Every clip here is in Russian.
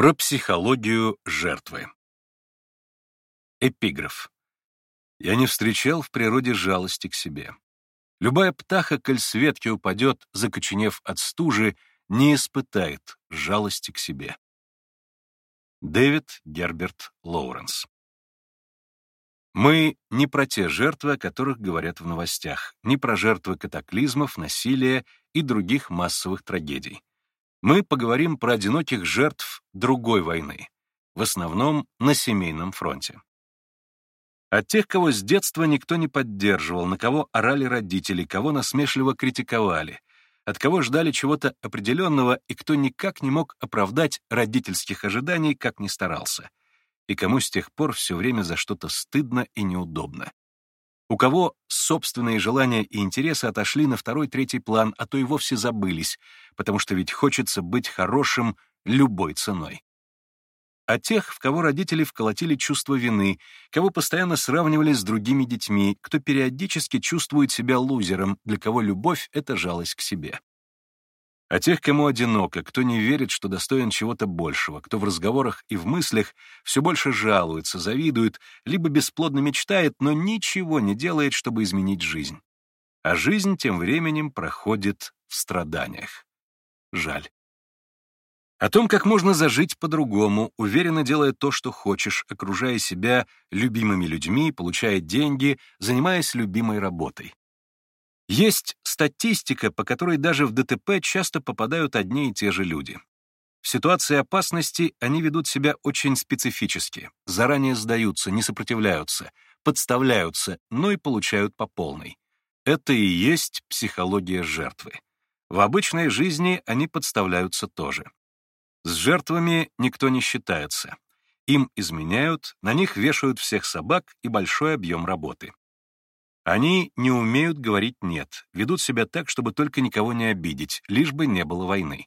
Про психологию жертвы. Эпиграф. Я не встречал в природе жалости к себе. Любая птаха, коль с ветки упадет, закоченев от стужи, не испытает жалости к себе. Дэвид Герберт Лоуренс. Мы не про те жертвы, о которых говорят в новостях, не про жертвы катаклизмов, насилия и других массовых трагедий. Мы поговорим про одиноких жертв другой войны, в основном на семейном фронте. От тех, кого с детства никто не поддерживал, на кого орали родители, кого насмешливо критиковали, от кого ждали чего-то определенного и кто никак не мог оправдать родительских ожиданий, как ни старался — и кому с тех пор все время за что-то стыдно и неудобно. У кого собственные желания и интересы отошли на второй-третий план, а то и вовсе забылись, потому что ведь хочется быть хорошим любой ценой. А тех, в кого родители вколотили чувство вины, кого постоянно сравнивали с другими детьми, кто периодически чувствует себя лузером, для кого любовь — это жалость к себе. А тех, кому одиноко, кто не верит, что достоин чего-то большего, кто в разговорах и в мыслях все больше жалуется, завидует, либо бесплодно мечтает, но ничего не делает, чтобы изменить жизнь. А жизнь тем временем проходит в страданиях. Жаль. О том, как можно зажить по-другому, уверенно делая то, что хочешь, окружая себя любимыми людьми, получая деньги, занимаясь любимой работой. Есть статистика, по которой даже в ДТП часто попадают одни и те же люди. В ситуации опасности они ведут себя очень специфически, заранее сдаются, не сопротивляются, подставляются, но и получают по полной. Это и есть психология жертвы. В обычной жизни они подставляются тоже. С жертвами никто не считается. Им изменяют, на них вешают всех собак и большой объем работы. Они не умеют говорить «нет», ведут себя так, чтобы только никого не обидеть, лишь бы не было войны.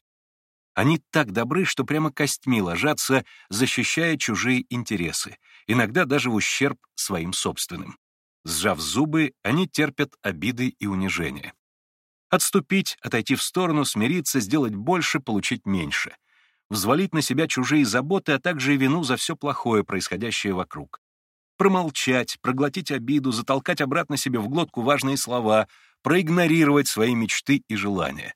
Они так добры, что прямо костьми ложатся, защищая чужие интересы, иногда даже в ущерб своим собственным. Сжав зубы, они терпят обиды и унижения. Отступить, отойти в сторону, смириться, сделать больше, получить меньше. Взвалить на себя чужие заботы, а также и вину за все плохое, происходящее вокруг промолчать, проглотить обиду, затолкать обратно себе в глотку важные слова, проигнорировать свои мечты и желания,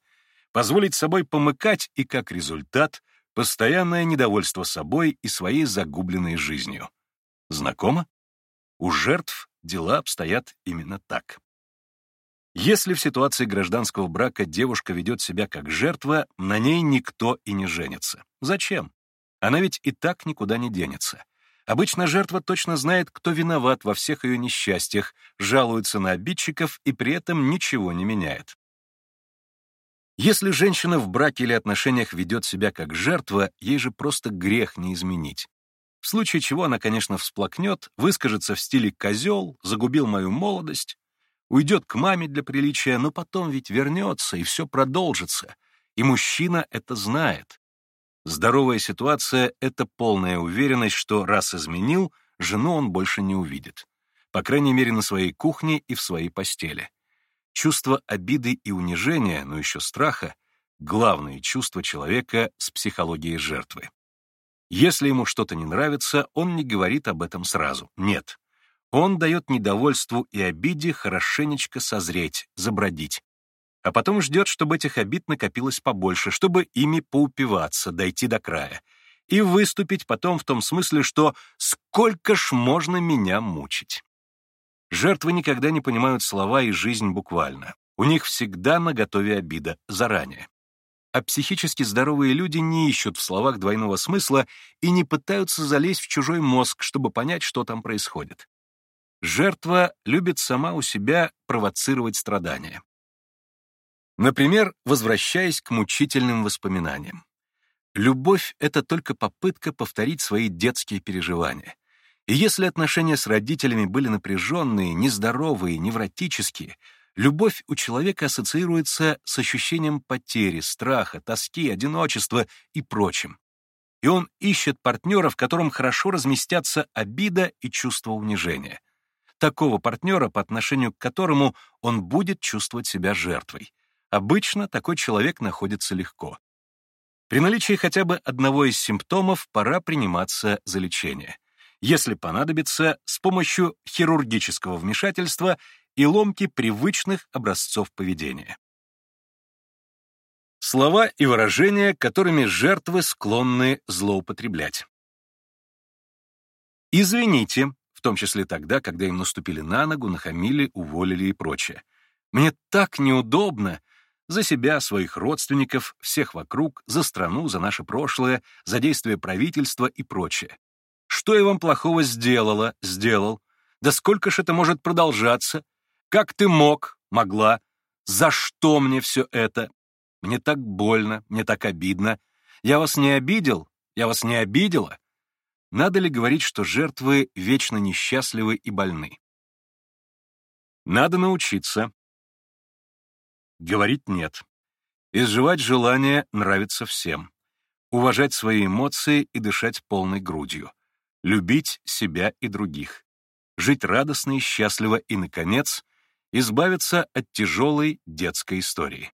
позволить собой помыкать и, как результат, постоянное недовольство собой и своей загубленной жизнью. Знакомо? У жертв дела обстоят именно так. Если в ситуации гражданского брака девушка ведет себя как жертва, на ней никто и не женится. Зачем? Она ведь и так никуда не денется. Обычно жертва точно знает, кто виноват во всех ее несчастьях, жалуется на обидчиков и при этом ничего не меняет. Если женщина в браке или отношениях ведет себя как жертва, ей же просто грех не изменить. В случае чего она, конечно, всплакнет, выскажется в стиле «козел», «загубил мою молодость», уйдет к маме для приличия, но потом ведь вернется, и все продолжится. И мужчина это знает. Здоровая ситуация — это полная уверенность, что раз изменил, жену он больше не увидит. По крайней мере, на своей кухне и в своей постели. Чувство обиды и унижения, но еще страха — главные чувства человека с психологией жертвы. Если ему что-то не нравится, он не говорит об этом сразу. Нет. Он дает недовольству и обиде хорошенечко созреть, забродить а потом ждет, чтобы этих обид накопилось побольше, чтобы ими поупиваться, дойти до края, и выступить потом в том смысле, что «сколько ж можно меня мучить?». Жертвы никогда не понимают слова и жизнь буквально. У них всегда наготове обида, заранее. А психически здоровые люди не ищут в словах двойного смысла и не пытаются залезть в чужой мозг, чтобы понять, что там происходит. Жертва любит сама у себя провоцировать страдания. Например, возвращаясь к мучительным воспоминаниям. Любовь — это только попытка повторить свои детские переживания. И если отношения с родителями были напряженные, нездоровые, невротические, любовь у человека ассоциируется с ощущением потери, страха, тоски, одиночества и прочим. И он ищет партнера, в котором хорошо разместятся обида и чувство унижения. Такого партнера, по отношению к которому он будет чувствовать себя жертвой. Обычно такой человек находится легко. При наличии хотя бы одного из симптомов пора приниматься за лечение. Если понадобится, с помощью хирургического вмешательства и ломки привычных образцов поведения. Слова и выражения, которыми жертвы склонны злоупотреблять. «Извините», в том числе тогда, когда им наступили на ногу, нахамили, уволили и прочее. «Мне так неудобно за себя, своих родственников, всех вокруг, за страну, за наше прошлое, за действия правительства и прочее. Что я вам плохого сделала, сделал? Да сколько ж это может продолжаться? Как ты мог, могла? За что мне все это? Мне так больно, мне так обидно. Я вас не обидел? Я вас не обидела? Надо ли говорить, что жертвы вечно несчастливы и больны? Надо научиться. Говорить «нет». Изживать желание нравится всем. Уважать свои эмоции и дышать полной грудью. Любить себя и других. Жить радостно и счастливо и, наконец, избавиться от тяжелой детской истории.